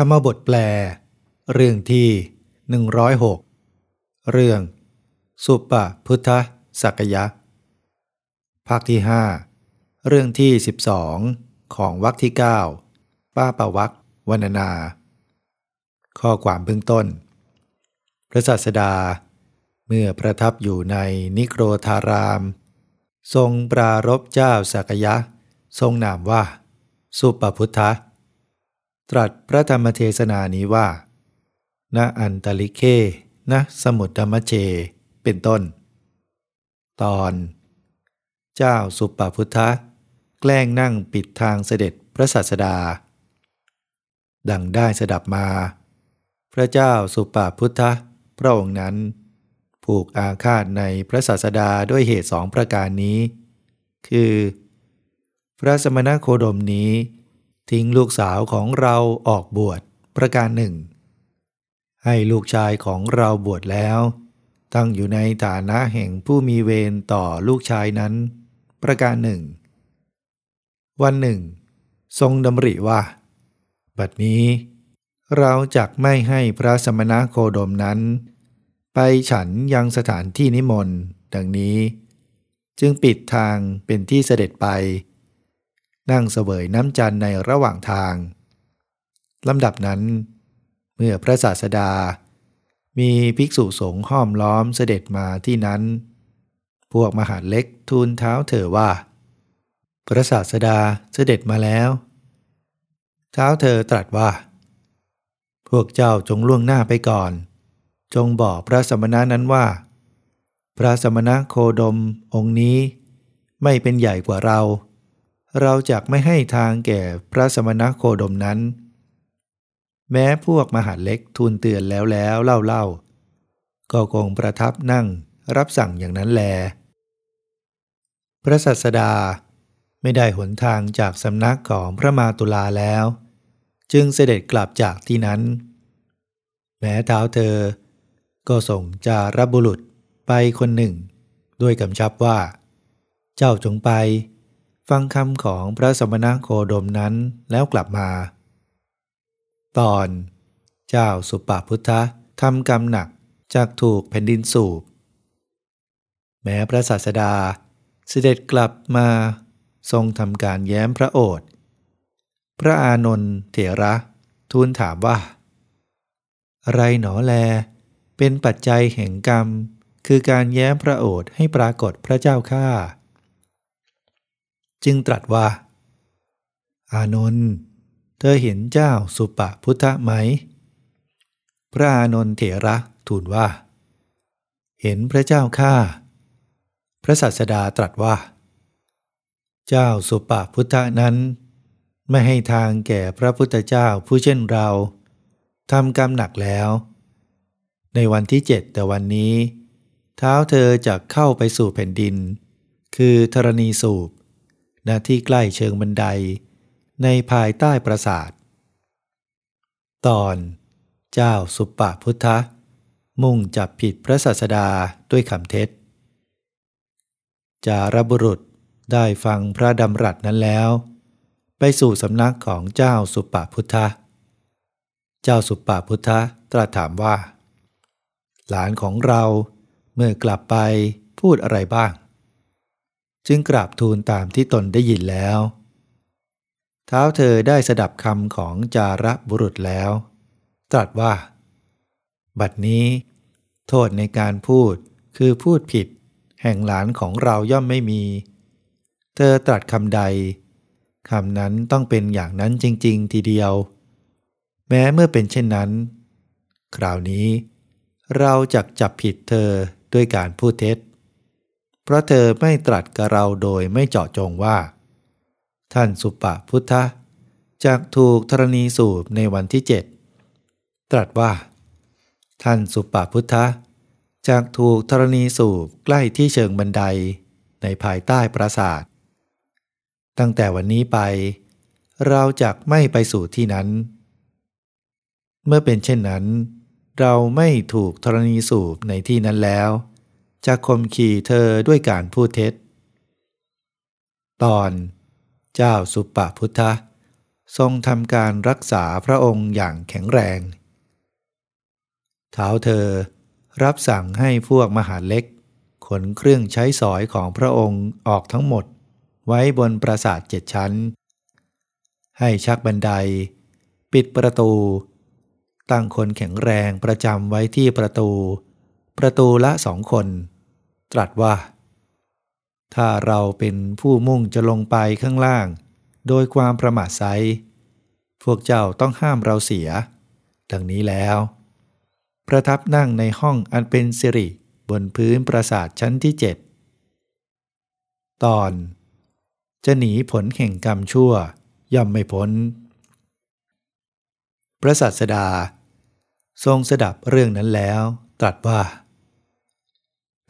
รรมบทแปล เรื่องที่ 106 เรื่อง สุปะพุทธสักยะ ภาคที่ 5 เรื่องที่ 12 ของวรรคที่ 9 ป้าปวักวรรณนา ข้อความเบื้องต้น พระศาสดา เมื่อประทับอยู่ในนิโครธาราม ทรงปรารบเจ้าสักยะ ทรงนามว่า สุปพุทธะ ตรัสพระธรรมเทศนานี้ว่าณอันตลิเคณสมุทรธรรมเช เป็นต้น ตอน เจ้าสุปปพุทธะแกล้งนั่งปิดทางเสด็จพระสัสดา ดังได้สดับมา พระเจ้าสุปปพุทธะพระองค์นั้น ผูกอาฆาตในพระศาสดาด้วยเหตุสองประการนี้ คือ พระสมณโคดมนี้ ทิ้งลูกสาวของเราออกบวชประการหนึ่ง ให้ลูกชายของเราบวชแล้ว ตั้งอยู่ในฐานะแห่งผู้มีเวรต่อลูกชายนั้น ประการหนึ่ง วันหนึ่ง ทรงดำริว่า บัดนี้ เราจักไม่ให้พระสมณะโคดมนั้น ไปฉันยังสถานที่นิมนต์ดังนี้ จึงปิดทางเป็นที่เสด็จไป นั่งเสวยน้ำจันในระหว่างทางลำดับนั้น เมื่อพระศาสดา มีภิกษุสงฆ์ห้อมล้อมเสด็จมาที่นั้น พวกมหาเล็กทูลเท้าเธอว่า พระศาสดาเสด็จมาแล้ว เท้าเธอตรัสว่า พวกเจ้าจงล่วงหน้าไปก่อน จงบอกพระสมณะนั้นว่า พระสมณะโคดมองค์นี้ไม่เป็นใหญ่กว่าเรา เราจะไม่ให้ทางแก่พระสมณโคดมนั้น แม้พวกมหาเล็กทูลเตือนแล้วแล้วเล่าเล่าก็คงประทับนั่งรับสั่งอย่างนั้นแล พระสัสดาไม่ได้หนทางจากสำนักของพระมาตุลาแล้ว จึงเสด็จกลับจากที่นั้น แม้เท้าเธอ ก็ส่งจารบุรุษไปคนหนึ่ง ด้วยกำชับว่า เจ้าจงไป ฟังคำของพระสมณโคดมนั้นแล้วกลับมา ตอน เจ้าสุปาพุทธะทำกรรมหนักจากถูกแผ่นดินสูบ แม้พระศาสดาเสด็จกลับมาทรงทำการแย้มพระโอษฐ์พระอานนท์เถระทูลถามว่า อะไรหนอแล เป็นปัจจัยแห่งกรรม คือการแย้มพระโอษฐ์ให้ปรากฏพระเจ้าข้า จึงตรัสว่า อานนท์เธอเห็นเจ้าสุปะพุทธไหม พระอานนท์เถระทูลว่า เห็นพระเจ้าข้าพระสัสดาตรัสว่า เจ้าสุปะพุทธนั้น ไม่ให้ทางแก่พระพุทธเจ้าผู้เช่นเราทำกรรมหนักแล้ว ในวันที่เจ็ดแต่วันนี้ เท้าเธอจะเข้าไปสู่แผ่นดิน คือธรณีสูบ ณที่ใกล้เชิงบันได ในภายใต้ปราสาท ตอนเจ้าสุปปพุทธะ มุ่งจับผิดพระศาสดาด้วยคำเท็จ จารบุรุษได้ฟังพระดำรัสนั้นแล้ว ไปสู่สำนักของเจ้าสุปปพุทธะ เจ้าสุปปพุทธะตรัสถามว่า หลานของเราเมื่อกลับไปพูดอะไรบ้าง จึงกราบทูลตามที่ตนได้ยินแล้ว เท้าเธอได้สดับคำของจาระบุรุษแล้ว ตรัสว่า บัดนี้ โทษในการพูดคือพูดผิด แห่งหลานของเราย่อมไม่มี เธอตรัสคำใดคำนั้นต้องเป็นอย่างนั้นจริง ๆ ทีเดียว แม้เมื่อเป็นเช่นนั้น คราวนี้ เราจะจับผิดเธอด้วยการพูดเท็จ ราะเธอไม่ตรัสกับเราโดยไม่เจาะจงว่า ท่านสุปะพุทธะจากถูกธรณีสูบในวันที่เจ็ดตรัสว่า ท่านสุปะพุทธะจากถูกธรณีสูบใกล้ที่เชิงบันไดในภายใต้ปราสาท ตั้งแต่วันนี้ไป เราจะไม่ไปสู่ที่นั้น เมื่อเป็นเช่นนั้น เราไม่ถูกธรณีสูบในที่นั้นแล้ว จะข่มขี่เธอด้วยการพูดเท็จ ตอนเจ้าสุปปพุทธะทรงทำการรักษาพระองค์อย่างแข็งแรง เท้าเธอรับสั่งให้พวกมหาเล็ก ขนเครื่องใช้สอยของพระองค์ออกทั้งหมดไว้บนปราสาทเจ็ดชั้น ให้ชักบันได ปิดประตู ตั้งคนแข็งแรงประจำไว้ที่ประตู ประตูละสองคน ตรัสว่า ถ้าเราเป็นผู้มุ่งจะลงไปข้างล่าง โดยความประมาทไซพวกเจ้าต้องห้ามเราเสีย ดังนี้แล้ว ประทับนั่งในห้องอันเป็นสิริบนพื้นปราสาทชั้นที่เจ็ดตอน จะหนีผลแห่งกรรมชั่วย่อมไม่พ้น พระสัสดา ทรงสดับเรื่องนั้นแล้ว ตรัสว่า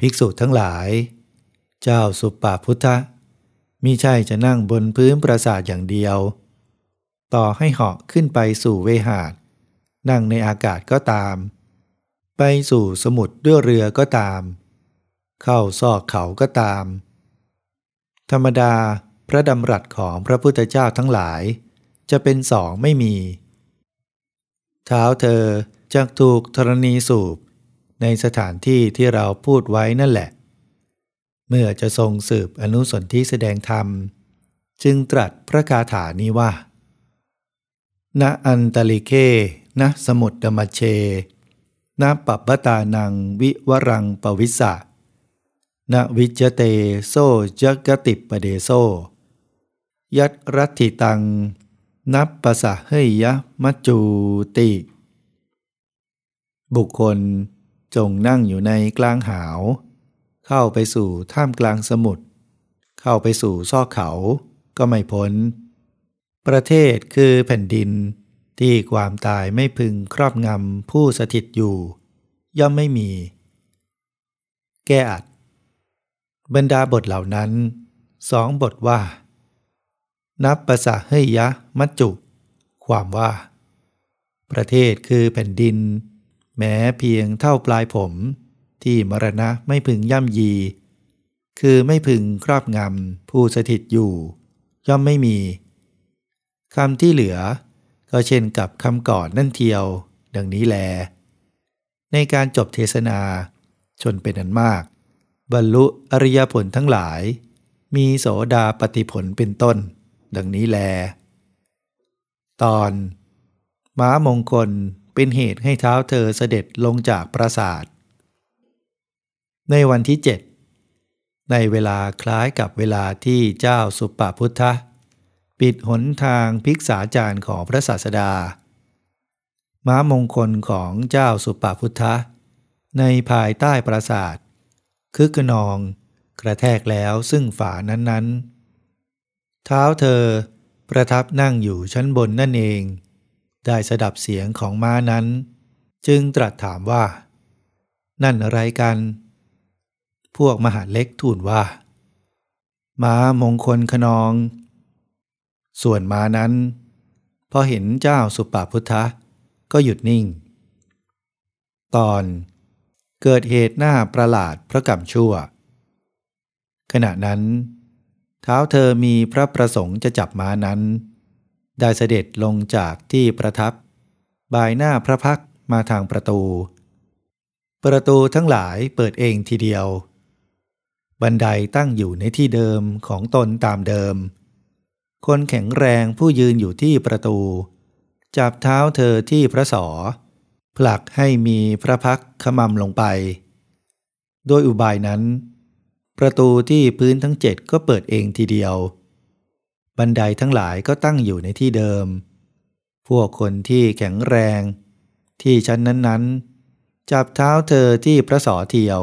ภิกษุทั้งหลาย เจ้าสุปปาพุทธะมิใช่จะนั่งบนพื้นปราสาทอย่างเดียว ต่อให้เหาะขึ้นไปสู่เวหาด นั่งในอากาศก็ตาม ไปสู่สมุทรด้วยเรือก็ตาม เข้าซอกเขาก็ตาม ธรรมดาพระดำรัสของพระพุทธเจ้าทั้งหลาย จะเป็นสองไม่มี เท้าเธอจะถูกธรณีสูบ ในสถานที่ที่เราพูดไว้นั่นแหละ เมื่อจะทรงสืบอนุสนที่แสดงธรรม จึงตรัสพระคาถานี้ว่า ณอันตลิเคณสมุดดมเชณปัปปตานังวิวรังปวิสะณวิจเตโซจกติปเดโซ ยัตรัติตัง นับปะสะเฮยะมัจจูติ บุคคล จงนั่งอยู่ในกลางหาว เข้าไปสู่ท่ามกลางสมุทรเข้าไปสู่ซอกเขาก็ไม่พ้น ประเทศคือแผ่นดินที่ความตายไม่พึงครอบงำผู้สถิตอยู่ ย่อมไม่มี แก้อัด บรรดาบทเหล่านั้นสองบทว่า นับภาษาเฮยยะมัจจุ ความว่า ประเทศคือแผ่นดิน แม้เพียงเท่าปลายผม ที่มรณะไม่พึงย่ำยี คือไม่พึงครอบงำผู้สถิตอยู่ ย่อมไม่มีคำที่เหลือ ก็เช่นกับคำก่อนนั่นเทียว ดังนี้แล ในการจบเทศนา ชนเป็นอันมาก บรรลุอริยผลทั้งหลาย มีโสดาปฏิผลเป็นต้น ดังนี้แล ตอน ม้ามงคล เป็นเหตุให้เท้าเธอเสด็จลงจากปราสาท ในวันที่เจ็ดในเวลาคล้ายกับเวลาที่เจ้าสุปปพุทธะ ปิดหนทางภิกษาจารย์ของพระศาสดา ม้ามงคลของเจ้าสุปปพุทธะ ในภายใต้ปราสาทคึกขนอง กระแทกแล้วซึ่งฝานั้นๆ เท้าเธอประทับนั่งอยู่ชั้นบนนั่นเอง ได้สดับเสียงของม้านั้น จึงตรัสถามว่า นั่นอะไรกัน พวกมหาเล็กทูลว่า ม้ามงคลขนอง ส่วนม้านั้น พอเห็นเจ้าสุปปพุทธะก็หยุดนิ่ง ตอนเกิดเหตุหน้าประหลาดพระกรรมชั่ว ขณะนั้น เท้าเธอมีพระประสงค์จะจับม้านั้น ได้เสด็จลงจากที่ประทับบายหน้าพระพักมาทางประตู ประตูทั้งหลายเปิดเองทีเดียว บันไดตั้งอยู่ในที่เดิมของตนตามเดิม คนแข็งแรงผู้ยืนอยู่ที่ประตู จับเท้าเธอที่พระสอ ผลักให้มีพระพักขมำลงไป โดยอุบายนั้น ประตูที่พื้นทั้งเจ็ดก็เปิดเองทีเดียว บันไดทั้งหลายก็ตั้งอยู่ในที่เดิม พวกคนที่แข็งแรง ที่ชั้นนั้นๆ จับเท้าเธอที่พระสอเทียว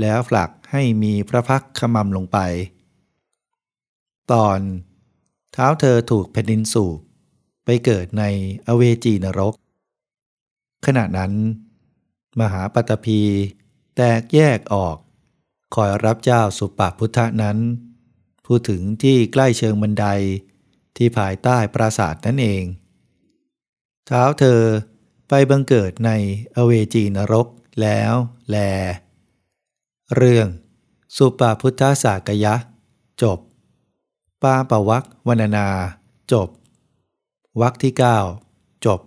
แล้วฝลักให้มีพระพักขมำลงไป ตอนเท้าเธอถูกแผ่นดินสูบไปเกิดในอเวจีนรก ขณะนั้น มหาปัตภีแตกแยกออก คอยรับเจ้าสุปาพุทธนั้น พูดถึงที่ใกล้เชิงบันไดที่ภายใต้ปราสาทนั่นเอง เท้าเธอไปบังเกิดในอเวจีนรกแล้วแล เรื่อง สุปาพุทธสากยะ จบ ปาปวักวนนา จบวรรคที่ 9 จบ